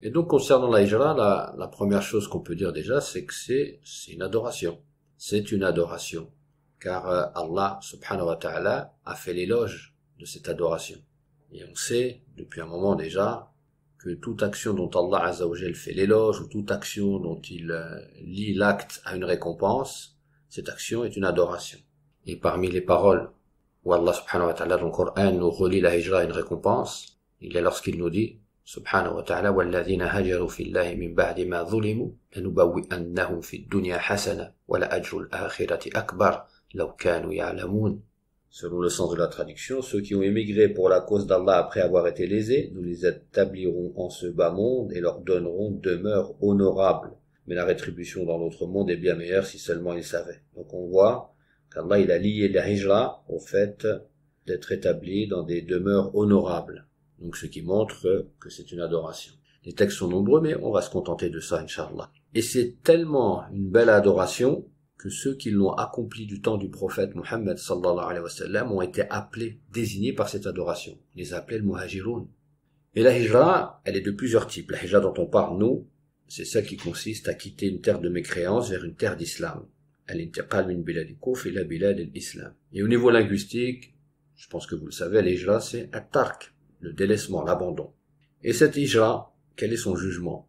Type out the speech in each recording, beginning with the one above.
Et donc concernant la hijra, la, première chose qu'on peut dire déjà, c'est que c'est une adoration. C'est une adoration. Car euh, Allah subhanahu wa ta'ala a fait l'éloge de cette adoration. Et on sait depuis un moment déjà que toute action dont Allah Azzawajal fait l'éloge ou toute action dont il euh, lie l'acte à une récompense, cette action est une adoration. Et parmi les paroles où Allah subhanahu wa ta'ala dans le Coran nous relie la hijra à une récompense, il y a lorsqu'il nous dit سبحانه وتعالى والذين هجروا في الله من بعد ما ظلموا لنبوئنهم في الدنيا حسنة ولأجر الآخرة أكبر لو كانوا يعلمون Selon le sens de la traduction, ceux qui ont émigré pour la cause d'Allah après avoir été lésés, nous les établirons en ce bas monde et leur donnerons demeure honorable. Mais la rétribution dans l'autre monde est bien meilleure si seulement ils savaient. Donc on voit qu'Allah il a lié la hijra au fait d'être établi dans des demeures honorables. Donc ce qui montre que c'est une adoration. Les textes sont nombreux, mais on va se contenter de ça, Inch'Allah. Et c'est tellement une belle adoration que ceux qui l'ont accompli du temps du prophète Mohammed sallallahu alayhi wa sallam ont été appelés, désignés par cette adoration. les appelés le muhajiroun. Et la hijra, elle est de plusieurs types. La hijra dont on parle, nous, c'est celle qui consiste à quitter une terre de mécréance vers une terre d'islam. Et au niveau linguistique, je pense que vous le savez, la hijra, c'est at-tark, le délaissement, l'abandon. Et cette hijra, quel est son jugement?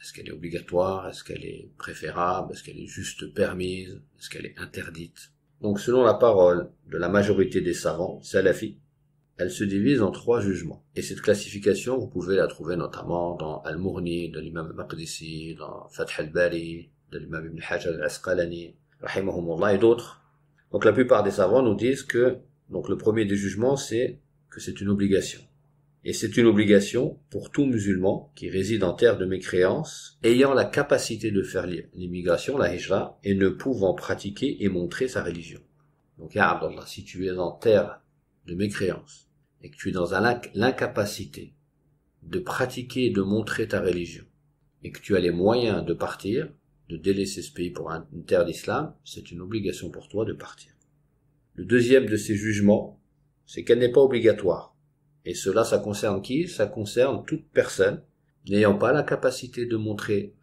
Est-ce qu'elle est obligatoire? Est-ce qu'elle est préférable? Est-ce qu'elle est juste permise? Est-ce qu'elle est interdite? Donc selon la parole de la majorité des savants salafis, elle se divise en trois jugements. Et cette classification, vous pouvez la trouver notamment dans Al-Mourni, de l'imam al-Maqdisi, dans Fath al-Bari, de l'imam Ibn Hajar al-Asqalani, rahimahumullah et d'autres. Donc la plupart des savants nous disent que donc le premier des jugements, c'est que c'est une obligation. Et c'est une obligation pour tout musulman qui réside en terre de mécréance, ayant la capacité de faire l'immigration, la hijra, et ne pouvant pratiquer et montrer sa religion. Donc, Abdallah, si tu es en terre de mécréance, et que tu es dans l'incapacité de pratiquer et de montrer ta religion, et que tu as les moyens de partir, de délaisser ce pays pour une terre d'islam, c'est une obligation pour toi de partir. Le deuxième de ces jugements, c'est qu'elle n'est pas obligatoire. Et cela, ça concerne qui? Ça concerne toute personne n'ayant pas la capacité de montrer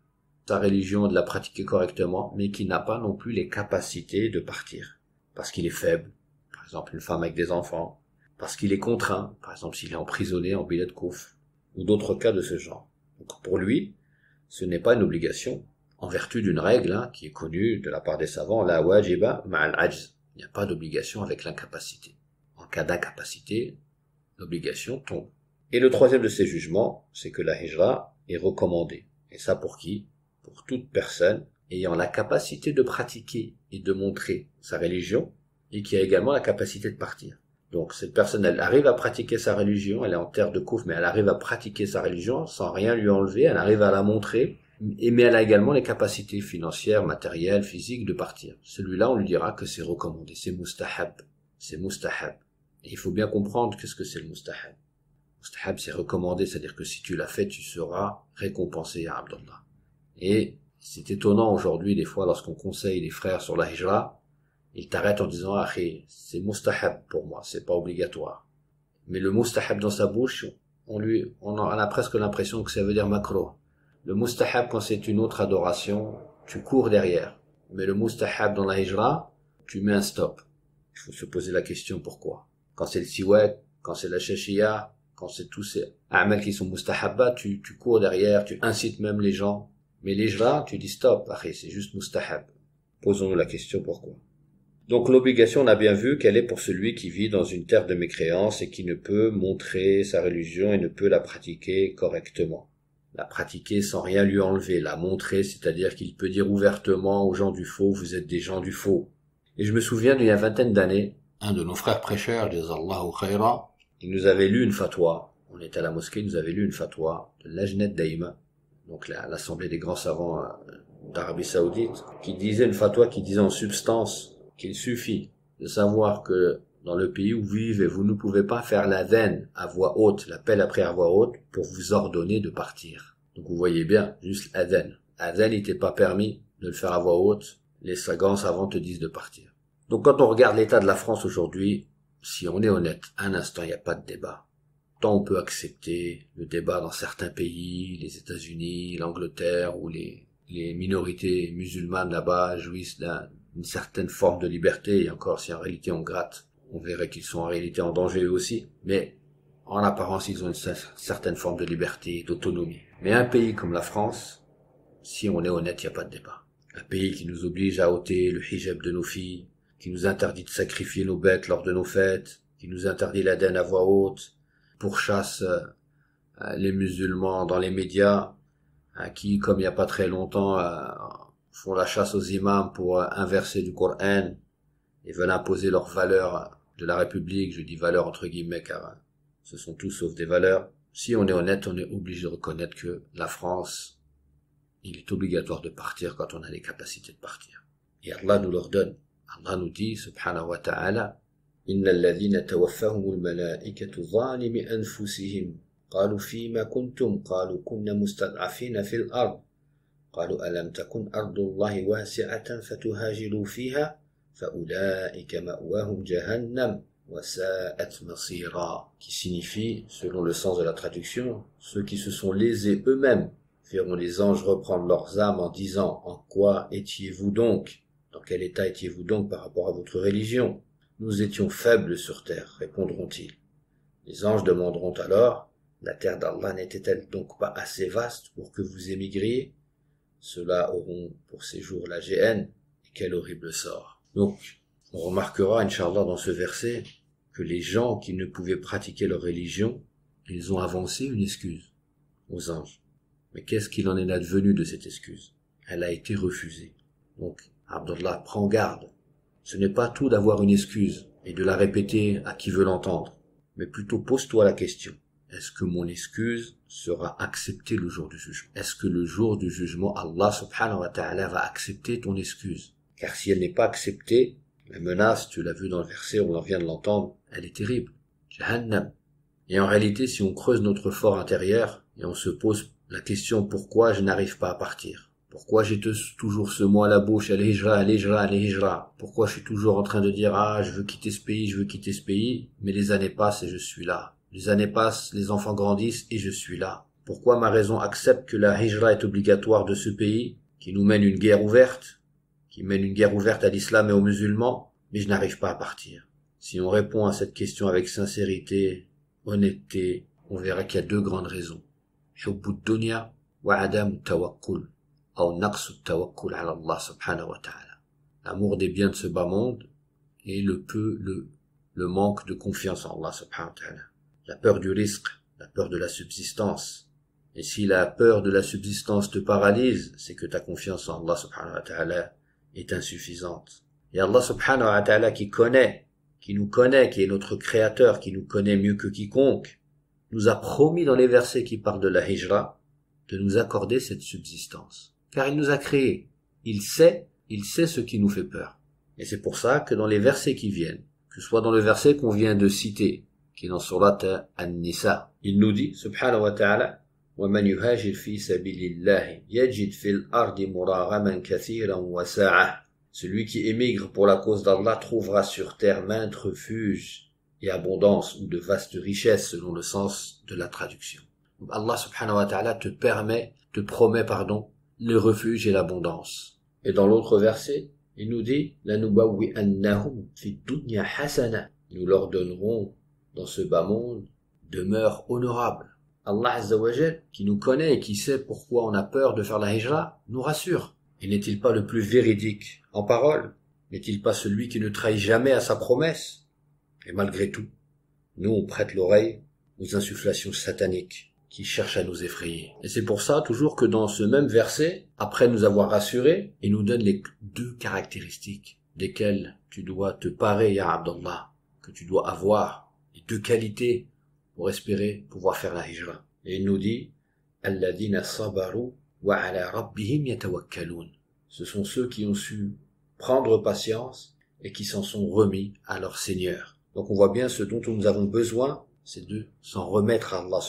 sa religion de la pratiquer correctement, mais qui n'a pas non plus les capacités de partir. Parce qu'il est faible, par exemple une femme avec des enfants, parce qu'il est contraint, par exemple s'il est emprisonné en billet de couf, ou d'autres cas de ce genre. Donc pour lui, ce n'est pas une obligation, en vertu d'une règle hein, qui est connue de la part des savants, la wajiba ma'al ajz. Il n'y a pas d'obligation avec l'incapacité. En cas d'incapacité, l'obligation tombe. Et le troisième de ces jugements, c'est que la hijra est recommandée. Et ça pour qui? Pour toute personne ayant la capacité de pratiquer et de montrer sa religion, et qui a également la capacité de partir. Donc cette personne, elle arrive à pratiquer sa religion, elle est en terre de couf, mais elle arrive à pratiquer sa religion sans rien lui enlever, elle arrive à la montrer, mais elle a également les capacités financières, matérielles, physiques de partir. Celui-là, on lui dira que c'est recommandé, c'est mustahab, c'est mustahab il faut bien comprendre qu'est-ce que c'est le mustahab. Mustahab, c'est recommandé, c'est-à-dire que si tu l'as fait, tu seras récompensé à Abdullah. Et c'est étonnant aujourd'hui, des fois, lorsqu'on conseille les frères sur la hijra, ils t'arrêtent en disant, ah, c'est mustahab pour moi, c'est pas obligatoire. Mais le mustahab dans sa bouche, on lui, on a presque l'impression que ça veut dire macro. Le mustahab, quand c'est une autre adoration, tu cours derrière. Mais le mustahab dans la hijra, tu mets un stop. Il faut se poser la question pourquoi? Quand c'est le siwak, quand c'est la shashia, quand c'est tous ces amels qui sont mustahabba, tu, tu cours derrière, tu incites même les gens. Mais les gens, tu dis stop, c'est juste mustahab. Posons-nous la question pourquoi? Donc l'obligation, on a bien vu qu'elle est pour celui qui vit dans une terre de mécréance et qui ne peut montrer sa religion et ne peut la pratiquer correctement. La pratiquer sans rien lui enlever, la montrer, c'est-à-dire qu'il peut dire ouvertement aux gens du faux, vous êtes des gens du faux. Et je me souviens d'il y a vingtaine d'années, un de nos frères prêcheurs, Allahu khayra, il nous avait lu une fatwa. On était à la mosquée, il nous avait lu une fatwa de l'Ajnet Daïma, donc l'Assemblée des grands savants euh, d'Arabie Saoudite, qui disait une fatwa qui disait en substance qu'il suffit de savoir que dans le pays où vous vivez, vous ne pouvez pas faire la veine à voix haute, l'appel après à voix haute, pour vous ordonner de partir. Donc vous voyez bien, juste adhan. Adhan n'était pas permis de le faire à voix haute. Les grands savants te disent de partir. Donc quand on regarde l'état de la France aujourd'hui, si on est honnête, un instant, il n'y a pas de débat. Tant on peut accepter le débat dans certains pays, les États-Unis, l'Angleterre, où les, minorités musulmanes là-bas jouissent d'une certaine forme de liberté, et encore si en réalité on gratte, on verrait qu'ils sont en réalité en danger eux aussi, mais en apparence ils ont une certaine forme de liberté, d'autonomie. Mais un pays comme la France, si on est honnête, il n'y a pas de débat. Un pays qui nous oblige à ôter le hijab de nos filles, qui nous interdit de sacrifier nos bêtes lors de nos fêtes, qui nous interdit l'Aden à voix haute, pourchasse euh, les musulmans dans les médias, à qui, comme il n'y a pas très longtemps, euh, font la chasse aux imams pour euh, inverser du Coran et veulent imposer leurs valeurs de la République, je dis valeurs entre guillemets car ce sont tous sauf des valeurs. Si on est honnête, on est obligé de reconnaître que la France, il est obligatoire de partir quand on a les capacités de partir. Et Allah nous l'ordonne. Allah nous dit, subhanahu wa ta'ala, إن الذين توفاهم الملائكة ظالم أنفسهم قالوا فيما كنتم قالوا كنا مستضعفين في الأرض قالوا ألم تكن أرض الله واسعة فتهاجروا فيها فأولئك مأواهم جهنم وساءت مصيرا qui signifie, selon le sens de la traduction, ceux qui se sont lésés eux-mêmes verront les anges reprendre leurs âmes en disant En quoi étiez-vous donc Dans quel état étiez-vous donc par rapport à votre religion? Nous étions faibles sur terre, répondront-ils. Les anges demanderont alors La terre d'Allah n'était-elle donc pas assez vaste pour que vous émigriez? Ceux-là auront pour séjour la GN, et quel horrible sort. Donc, on remarquera, Inch'Allah, dans ce verset, que les gens qui ne pouvaient pratiquer leur religion, ils ont avancé une excuse aux anges. Mais qu'est-ce qu'il en est advenu de cette excuse? Elle a été refusée. Abdullah prend garde. Ce n'est pas tout d'avoir une excuse et de la répéter à qui veut l'entendre, mais plutôt pose-toi la question. Est-ce que mon excuse sera acceptée le jour du jugement? Est-ce que le jour du jugement, Allah subhanahu wa ta'ala va accepter ton excuse? Car si elle n'est pas acceptée, la menace, tu l'as vu dans le verset, on en vient de l'entendre, elle est terrible. Jahannam. Et en réalité, si on creuse notre fort intérieur et on se pose la question pourquoi je n'arrive pas à partir, pourquoi j'ai toujours ce mot à la bouche, al hijra, al hijra, al hijra, pourquoi je suis toujours en train de dire ah je veux quitter ce pays, je veux quitter ce pays, mais les années passent et je suis là. Les années passent, les enfants grandissent et je suis là. Pourquoi ma raison accepte que la hijra est obligatoire de ce pays, qui nous mène une guerre ouverte, qui mène une guerre ouverte à l'islam et aux musulmans, mais je n'arrive pas à partir. Si on répond à cette question avec sincérité, honnêteté, on verra qu'il y a deux grandes raisons. L'amour des biens de ce bas monde et le peu, le, le manque de confiance en Allah subhanahu wa ta'ala. La peur du risque, la peur de la subsistance. Et si la peur de la subsistance te paralyse, c'est que ta confiance en Allah subhanahu wa ta'ala est insuffisante. Et Allah subhanahu wa ta'ala qui connaît, qui nous connaît, qui est notre créateur, qui nous connaît mieux que quiconque, nous a promis dans les versets qui parlent de la hijra, de nous accorder cette subsistance Car il nous a créés. Il sait, il sait ce qui nous fait peur. Et c'est pour ça que dans les versets qui viennent, que ce soit dans le verset qu'on vient de citer, qui est dans Surat An-Nisa, il nous dit, subhanahu wa ta'ala, ومن يهاجر في سبيل الله يجد في الأرض مراغما كثيرا وسعة celui qui émigre pour la cause d'Allah trouvera sur terre maintes refuges et abondance ou de vastes richesses selon le sens de la traduction. Allah subhanahu wa ta'ala te permet, te promet, pardon, le refuge et l'abondance. Et dans l'autre verset, il nous dit, nous leur donnerons dans ce bas monde demeure honorable. Allah qui nous connaît et qui sait pourquoi on a peur de faire la hijra, nous rassure. Et n'est-il pas le plus véridique en parole? N'est-il pas celui qui ne trahit jamais à sa promesse? Et malgré tout, nous on prête l'oreille aux insufflations sataniques qui cherchent à nous effrayer. Et c'est pour ça toujours que dans ce même verset, après nous avoir rassurés, il nous donne les deux caractéristiques desquelles tu dois te parer, Ya Abdallah, que tu dois avoir, les deux qualités pour espérer pouvoir faire la hijra. Et il nous dit, Alladina sabaru ce sont ceux qui ont su prendre patience et qui s'en sont remis à leur Seigneur. Donc on voit bien ce dont nous avons besoin, c'est de s'en remettre à Allah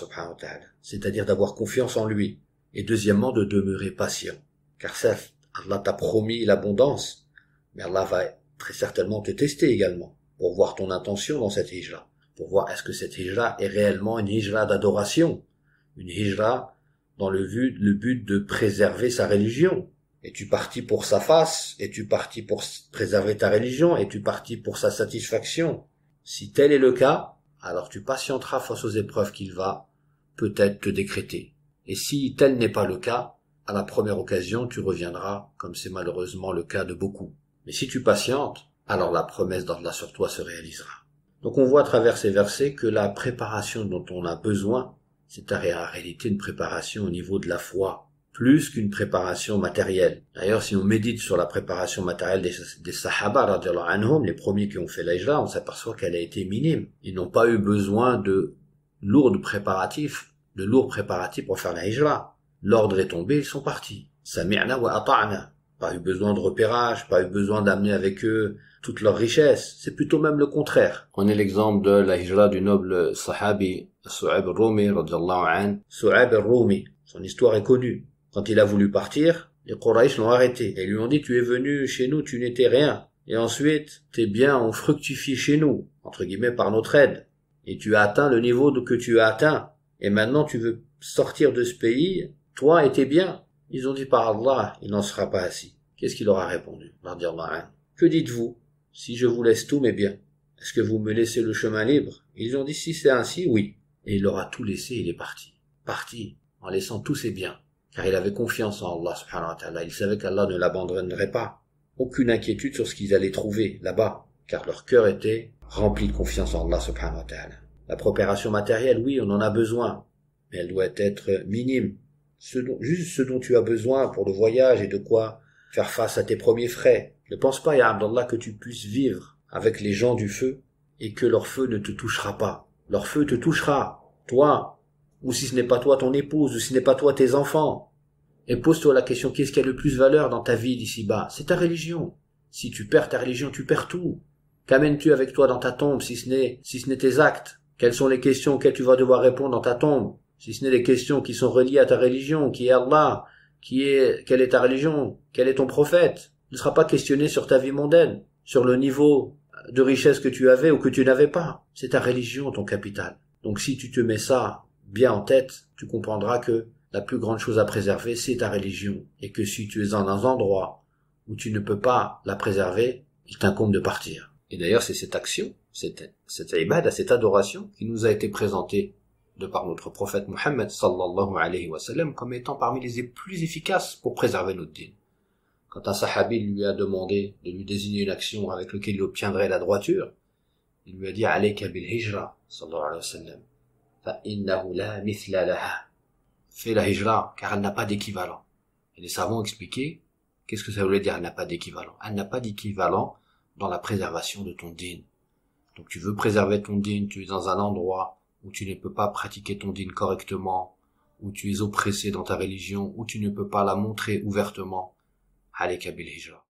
c'est-à-dire d'avoir confiance en lui, et deuxièmement de demeurer patient. Car certes, Allah t'a promis l'abondance, mais Allah va très certainement te tester également, pour voir ton intention dans cette hijra, pour voir est-ce que cette hijra est réellement une hijra d'adoration, une hijra dans le but, le but de préserver sa religion. Es-tu parti pour sa face Es-tu parti pour préserver ta religion Es-tu parti pour sa satisfaction Si tel est le cas, alors tu patienteras face aux épreuves qu'il va peut-être te décréter. Et si tel n'est pas le cas, à la première occasion tu reviendras, comme c'est malheureusement le cas de beaucoup. Mais si tu patientes, alors la promesse d'Allah sur toi se réalisera. Donc on voit à travers ces versets que la préparation dont on a besoin, c'est en réalité une préparation au niveau de la foi, plus qu'une préparation matérielle. D'ailleurs, si on médite sur la préparation matérielle des, des Sahaba, anhum, les premiers qui ont fait l'Aïjra, on s'aperçoit qu'elle a été minime. Ils n'ont pas eu besoin de lourds préparatifs, de lourds préparatifs pour faire l'Aïjra. L'ordre est tombé, ils sont partis. Sami'na wa ata'na. Pas eu besoin de repérage, pas eu besoin d'amener avec eux toute leur richesse. C'est plutôt même le contraire. On est l'exemple de la hijra du noble sahabi Su'ab al-Rumi, Su'ab al-Rumi. Son histoire est connue. Quand il a voulu partir, les Quraysh l'ont arrêté et lui ont dit tu es venu chez nous, tu n'étais rien. Et ensuite, tes biens ont fructifié chez nous, entre guillemets par notre aide. Et tu as atteint le niveau que tu as atteint. Et maintenant tu veux sortir de ce pays, toi et tes biens. Ils ont dit par Allah, il n'en sera pas ainsi. Qu'est-ce qu'il leur a répondu Que dites-vous si je vous laisse tous mes biens? Est-ce que vous me laissez le chemin libre? Ils ont dit si c'est ainsi, oui. Et il leur a tout laissé, il est parti. Parti, en laissant tous ses biens. Car il avait confiance en Allah. Il savait qu'Allah ne l'abandonnerait pas. Aucune inquiétude sur ce qu'ils allaient trouver là-bas. Car leur cœur était rempli de confiance en Allah. La préparation matérielle, oui, on en a besoin. Mais elle doit être minime juste ce dont tu as besoin pour le voyage et de quoi faire face à tes premiers frais. Ne pense pas, Ya Abdallah, que tu puisses vivre avec les gens du feu et que leur feu ne te touchera pas. Leur feu te touchera, toi, ou si ce n'est pas toi ton épouse, ou si ce n'est pas toi tes enfants. Et pose-toi la question, qu'est-ce qui a le plus valeur dans ta vie d'ici-bas C'est ta religion. Si tu perds ta religion, tu perds tout. Qu'amènes-tu avec toi dans ta tombe si ce n'est, si ce n'est tes actes? Quelles sont les questions auxquelles tu vas devoir répondre dans ta tombe? Si ce n'est des questions qui sont reliées à ta religion, qui est Allah, qui est quelle est ta religion, quel est ton prophète, ne sera pas questionné sur ta vie mondaine, sur le niveau de richesse que tu avais ou que tu n'avais pas. C'est ta religion, ton capital. Donc si tu te mets ça bien en tête, tu comprendras que la plus grande chose à préserver, c'est ta religion, et que si tu es dans un endroit où tu ne peux pas la préserver, il t'incombe de partir. Et d'ailleurs, c'est cette action, cette, cette cette adoration qui nous a été présentée de par notre prophète Mohammed sallallahu alayhi wa sallam comme étant parmi les plus efficaces pour préserver notre dîne. Quand un sahabi lui a demandé de lui désigner une action avec laquelle il obtiendrait la droiture, il lui a dit alayka hijra sallallahu alayhi wa sallam fa innahu la mithla. Fais la hijra car elle n'a pas d'équivalent. Et les savants ont expliqué qu'est-ce que ça voulait dire elle n'a pas d'équivalent? Elle n'a pas d'équivalent dans la préservation de ton dîne. Donc tu veux préserver ton dîne, tu es dans un endroit où tu ne peux pas pratiquer ton dîne correctement, où tu es oppressé dans ta religion, où tu ne peux pas la montrer ouvertement, allez bil hijra.